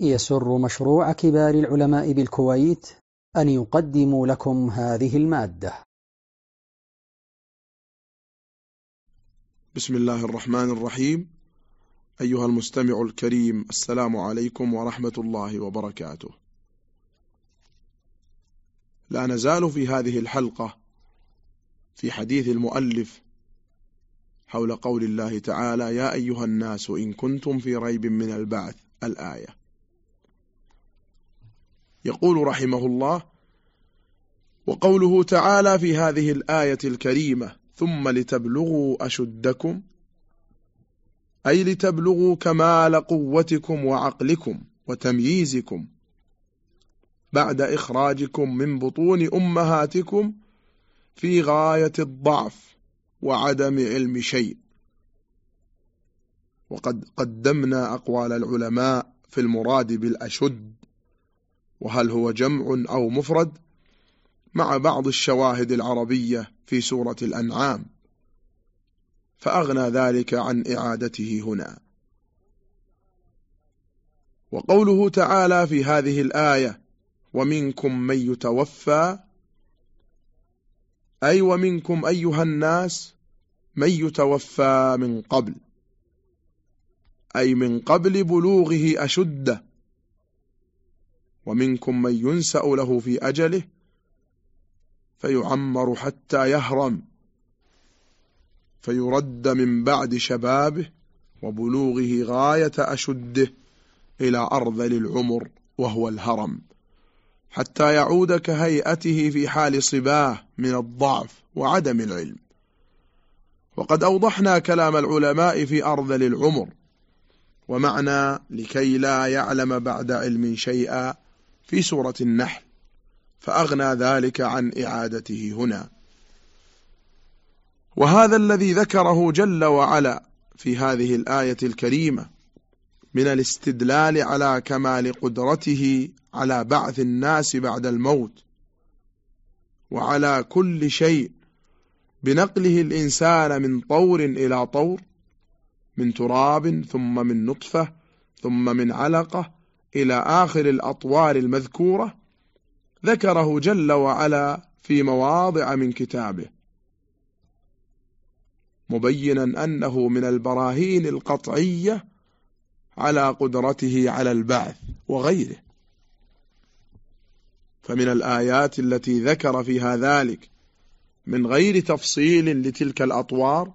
يسر مشروع كبار العلماء بالكويت أن يقدم لكم هذه المادة. بسم الله الرحمن الرحيم. أيها المستمع الكريم السلام عليكم ورحمة الله وبركاته. لا نزال في هذه الحلقة في حديث المؤلف حول قول الله تعالى يا أيها الناس إن كنتم في ريب من البعث الآية. يقول رحمه الله وقوله تعالى في هذه الآية الكريمة ثم لتبلغوا أشدكم أي لتبلغوا كمال قوتكم وعقلكم وتمييزكم بعد إخراجكم من بطون أمهاتكم في غاية الضعف وعدم علم شيء وقد قدمنا أقوال العلماء في المراد بالأشد وهل هو جمع أو مفرد مع بعض الشواهد العربية في سورة الأنعام فأغنى ذلك عن إعادته هنا. وقوله تعالى في هذه الآية ومنكم من يتوفى أي ومنكم أيها الناس من يتوفى من قبل أي من قبل بلوغه أشده ومنكم من ينسأ له في أجله فيعمر حتى يهرم فيرد من بعد شبابه وبلوغه غاية أشده إلى أرذل العمر وهو الهرم حتى يعود كهيئته في حال صباه من الضعف وعدم العلم. وقد أوضحنا كلام العلماء في أرذل العمر ومعنى لكي لا يعلم بعد علم شيئا في سورة النحل فأغنى ذلك عن إعادته هنا. وهذا الذي ذكره جل وعلا في هذه الآية الكريمة من الاستدلال على كمال قدرته على بعث الناس بعد الموت وعلى كل شيء بنقله الإنسان من طور إلى طور من تراب ثم من نطفة ثم من علقة إلى آخر الأطوار المذكورة ذكره جل وعلا في مواضع من كتابه مبينا أنه من البراهين القطعية على قدرته على البعث وغيره. فمن الآيات التي ذكر فيها ذلك من غير تفصيل لتلك الأطوار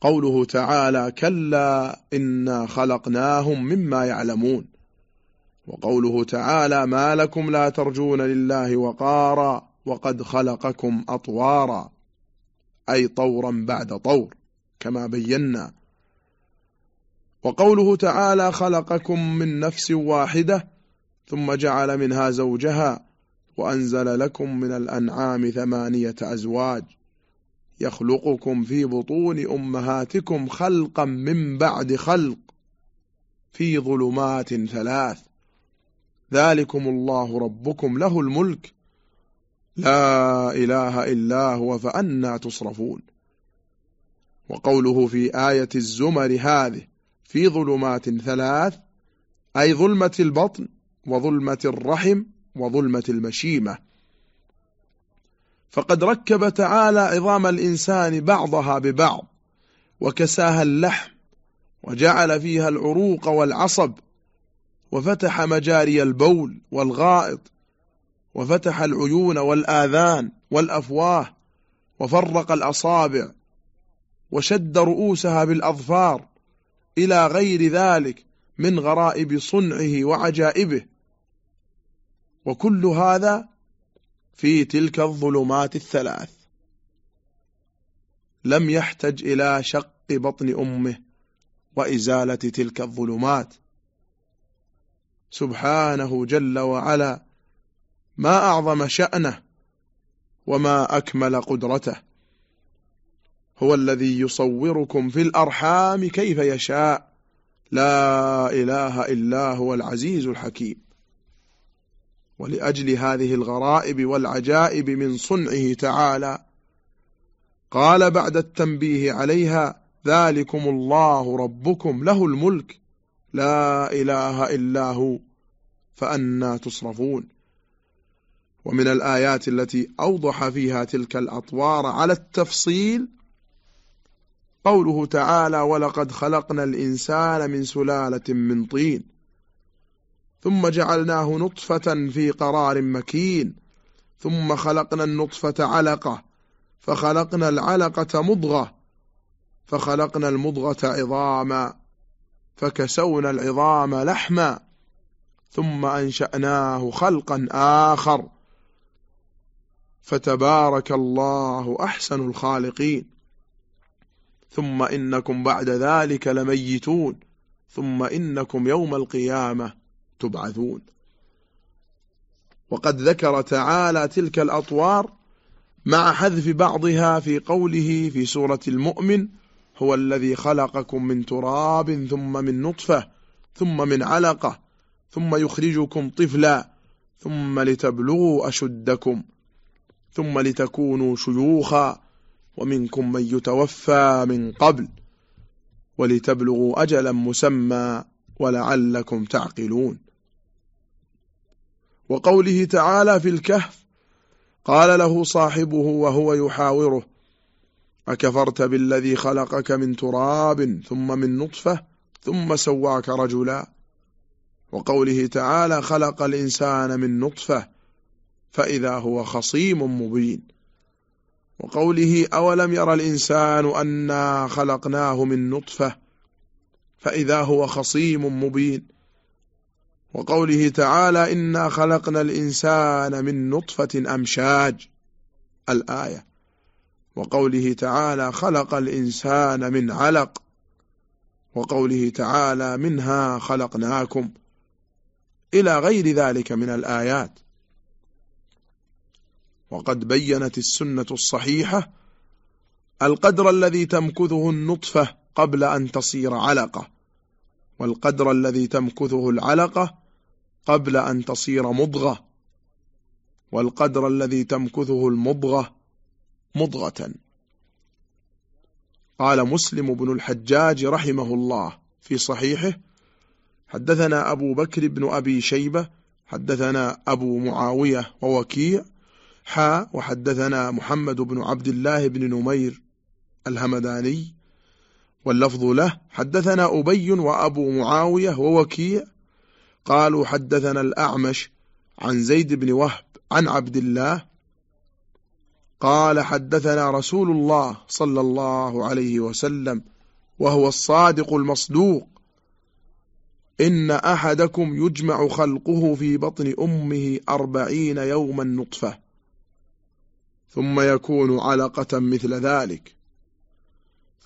قوله تعالى كلا إنا خلقناهم مما يعلمون. وقوله تعالى ما لكم لا ترجون لله وقارا وقد خلقكم أطوارا أي طورا بعد طور كما بينا. وقوله تعالى خلقكم من نفس واحدة ثم جعل منها زوجها وأنزل لكم من الأنعام ثمانية أزواج. يخلقكم في بطون أمهاتكم خلقا من بعد خلق في ظلمات ثلاث. ذلكم الله ربكم له الملك. لا إله إلا هو فأنا تصرفون. وقوله في آية الزمر هذه في ظلمات ثلاث أي ظلمة البطن وظلمة الرحم وظلمة المشيمة. فقد ركب تعالى عظام الإنسان بعضها ببعض وكساها اللحم وجعل فيها العروق والعصب وفتح مجاري البول والغائط وفتح العيون والآذان والأفواه وفرق الأصابع وشد رؤوسها بالأظفار إلى غير ذلك من غرائب صنعه وعجائبه. وكل هذا في تلك الظلمات الثلاث. لم يحتج إلى شق بطن أمه وإزالة تلك الظلمات. سبحانه جل وعلا. ما أعظم شأنه وما أكمل قدرته. هو الذي يصوركم في الأرحام كيف يشاء. لا إله إلا هو العزيز الحكيم. ولأجل هذه الغرائب والعجائب من صنعه تعالى قال بعد التنبيه عليها ذلكم الله ربكم له الملك. لا إله إلا هو فأنا تصرفون. ومن الآيات التي أوضح فيها تلك الأطوار على التفصيل قوله تعالى ولقد خلقنا الإنسان من سلالة من طين ثم جعلناه نطفة في قرار مكين ثم خلقنا النطفة علقة فخلقنا العلقة مضغة فخلقنا المضغة عظاما. فكسونا العظام لحما ثم أنشأناه خلقا آخر. فتبارك الله أحسن الخالقين. ثم إنكم بعد ذلك لميتون. ثم إنكم يوم القيامة تبعثون. وقد ذكر تعالى تلك الأطوار مع حذف بعضها في قوله في سورة المؤمن هو الذي خلقكم من تراب ثم من نطفة ثم من علقة ثم يخرجكم طفلا ثم لتبلغوا أشدكم ثم لتكونوا شيوخا ومنكم من يتوفى من قبل ولتبلغوا أجلا مسمى ولعلكم تعقلون. وقوله تعالى في الكهف قال له صاحبه وهو يحاوره أكفرت بالذي خلقك من تراب ثم من نطفة ثم سواك رجلا. وقوله تعالى خلق الإنسان من نطفة فإذا هو خصيم مبين. وقوله أولم يرى الإنسان أنا خلقناه من نطفة فإذا هو خصيم مبين. وقوله تعالى إنا خلقنا الإنسان من نطفة أمشاج. الآية. وقوله تعالى خلق الإنسان من علق وقوله تعالى منها خلقناكم إلى غير ذلك من الآيات. وقد بينت السنة الصحيحة القدر الذي تمكثه النطفة قبل أن تصير علقة والقدر الذي تمكثه العلقة قبل أن تصير مضغة والقدر الذي تمكثه المضغة مضغة. قال مسلم بن الحجاج رحمه الله في صحيحه حدثنا أبو بكر بن أبي شيبة حدثنا أبو معاوية ووكيع حا وحدثنا محمد بن عبد الله بن نمير الهمداني. واللفظ له حدثنا أبي وأبو معاوية ووكيع قالوا حدثنا الأعمش عن زيد بن وهب عن عبد الله قال حدثنا رسول الله صلى الله عليه وسلم وهو الصادق المصدوق. إن أحدكم يجمع خلقه في بطن أمه أربعين يوما نطفة ثم يكون علقة مثل ذلك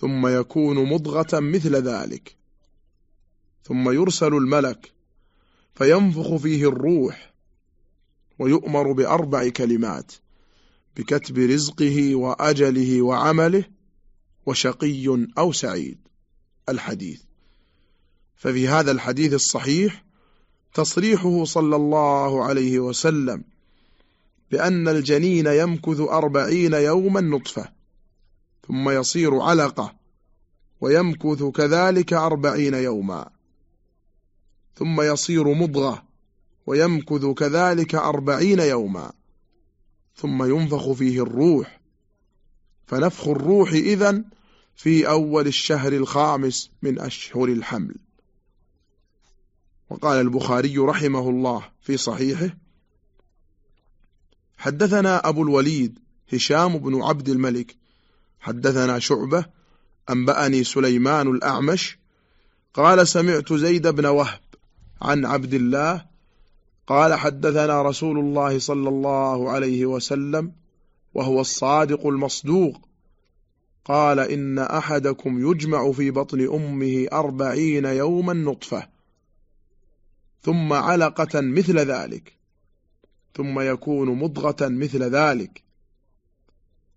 ثم يكون مضغة مثل ذلك ثم يرسل الملك فينفخ فيه الروح ويؤمر بأربع كلمات. بكتب رزقه وأجله وعمله وشقي أو سعيد. الحديث. ففي هذا الحديث الصحيح تصريحه صلى الله عليه وسلم بأن الجنين يمكث أربعين يوما نطفة ثم يصير علقة ويمكث كذلك أربعين يوما ثم يصير مضغة ويمكث كذلك أربعين يوما. ثم ينفخ فيه الروح. فنفخ الروح إذن في أول الشهر الخامس من أشهر الحمل. وقال البخاري رحمه الله في صحيحه حدثنا أبو الوليد هشام بن عبد الملك حدثنا شعبة أنبأني سليمان الأعمش قال سمعت زيد بن وهب عن عبد الله قال حدثنا رسول الله صلى الله عليه وسلم وهو الصادق المصدوق. قال إن أحدكم يجمع في بطن أمه أربعين يوما نطفة ثم علقة مثل ذلك ثم يكون مضغة مثل ذلك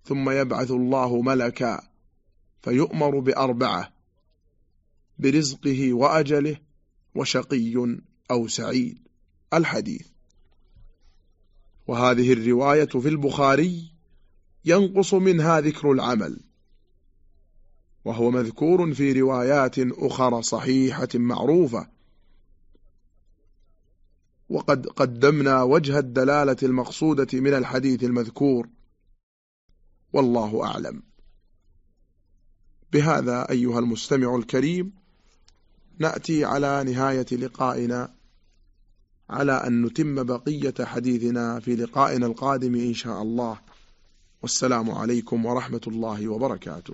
ثم يبعث الله ملكا فيؤمر بأربعة برزقه وأجله وشقي أو سعيد. الحديث. وهذه الرواية في البخاري ينقص منها ذكر العمل. وهو مذكور في روايات أخرى صحيحة معروفة. وقد قدمنا وجه الدلالة المقصودة من الحديث المذكور. والله أعلم. بهذا أيها المستمع الكريم نأتي على نهاية لقائنا. على أن نتم بقية حديثنا في لقائنا القادم إن شاء الله. والسلام عليكم ورحمة الله وبركاته.